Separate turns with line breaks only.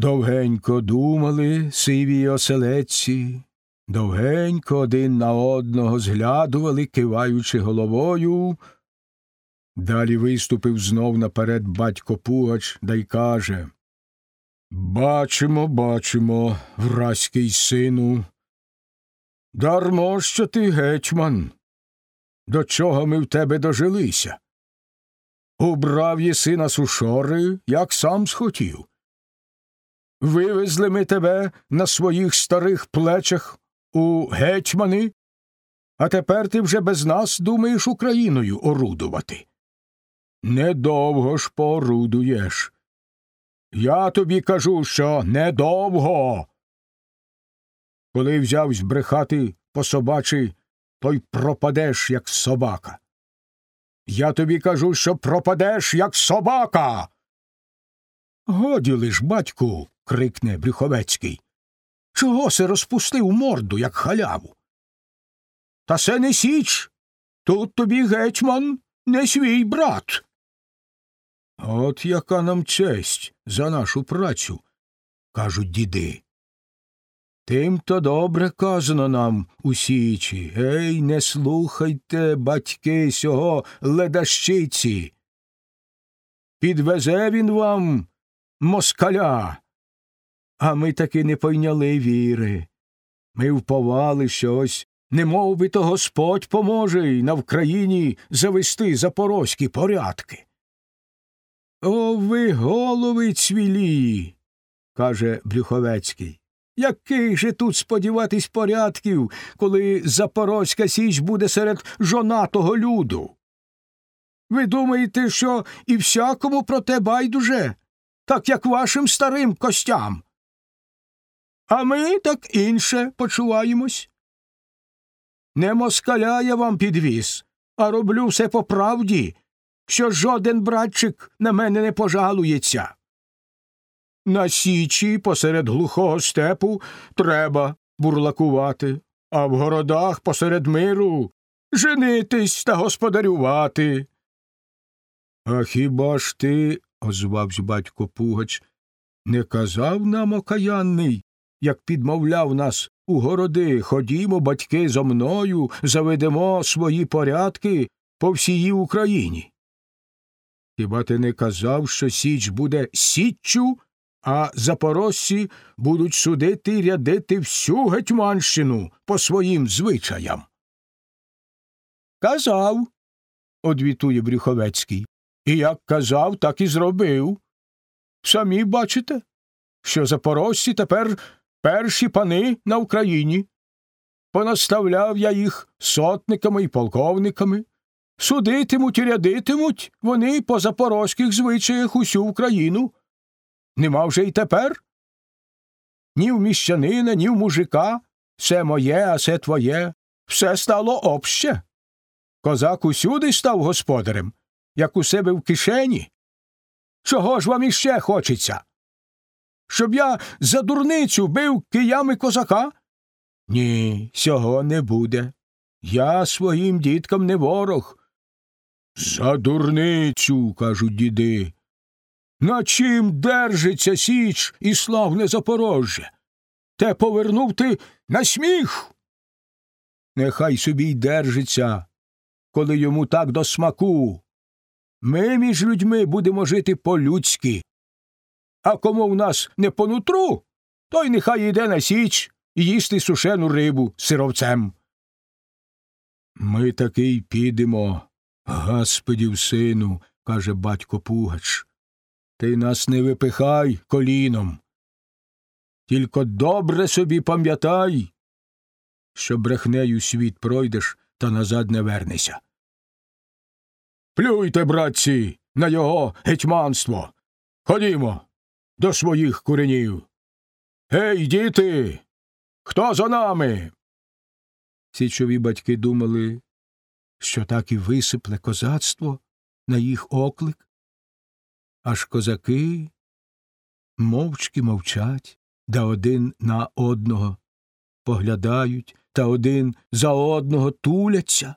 Довгенько думали сиві оселедці, довгенько один на одного зглядували, киваючи головою. Далі виступив знов наперед батько Пугач да й каже Бачимо, бачимо, вразький сину. Дармо, що ти гетьман. До чого ми в тебе дожилися? Убрав єси на сушори, як сам схотів. Вивезли ми тебе на своїх старих плечах у гетьмани, а тепер ти вже без нас думаєш Україною орудувати. Недовго ж поорудуєш. Я тобі кажу, що недовго. Коли взяв збрехати по собачі, то й пропадеш, як собака. Я тобі кажу, що пропадеш, як собака. Годі лиш, батьку, крикне Брюховецький. Чого се розпустив морду, як халяву? Та се не січ. Тут тобі гетьман, не свій брат. От яка нам честь за нашу працю, кажуть діди. Тим то добре казано нам у січі. Ей, не слухайте, батьки, сього ледащиці. Підвезе він вам москаля. А ми таки не пойняли віри. Ми вповали щось, не мов би то Господь поможе й на Вкраїні завести запорозькі порядки. О, ви голови цвілі, каже Брюховецький. Який же тут сподіватись порядків, коли Запорозька Січ буде серед жонатого люду? Ви думаєте, що і всякому про те байдуже, так як вашим старим костям? А ми так інше почуваємось. Не москаля я вам підвіз, а роблю все по правді, що жоден братчик на мене не пожалується. На січі посеред глухого степу треба бурлакувати, а в городах посеред миру женитись та господарювати. А хіба ж ти, озвався батько Пугач, не казав нам окаянний, як підмовляв нас у городи, ходімо, батьки, зо мною, заведемо свої порядки по всій Україні. Хіба ти не казав, що Січ буде січчю, а запорожці будуть судити й рядити всю Гетьманщину по своїм звичаям? Казав, одвітує Брюховецький. І як казав, так і зробив. Самі бачите, що запорожці тепер перші пани на Україні. Понаставляв я їх сотниками і полковниками. Судитимуть і рядитимуть вони по запорозьких звичаях усю Україну. Нема вже й тепер? Ні в міщанина, ні в мужика. Все моє, а все твоє. Все стало обще. Козак усюди став господарем, як у себе в кишені. Чого ж вам іще хочеться? Щоб я за дурницю бив киями козака? Ні, цього не буде. Я своїм діткам не ворог. За дурницю, кажуть діди. На чим держиться Січ і славне Запорожжя? Те повернув ти на сміх. Нехай собі й держиться, коли йому так до смаку. Ми між людьми будемо жити по-людськи. А кому в нас не по нутру, той нехай йде на січ і їсти сушену рибу сировцем. Ми таки й підемо, Господів сину, каже батько Пугач. Ти нас не випихай коліном. Тільки добре собі пам'ятай, що брехнею світ пройдеш та назад не вернешся. Плюйте, братці, на його гетьманство. Ходімо до своїх куренів. Гей, діти, хто за нами? Січові батьки думали, що так і висипле козацтво на їх оклик. Аж козаки мовчки мовчать, да один на одного поглядають та один за одного туляться.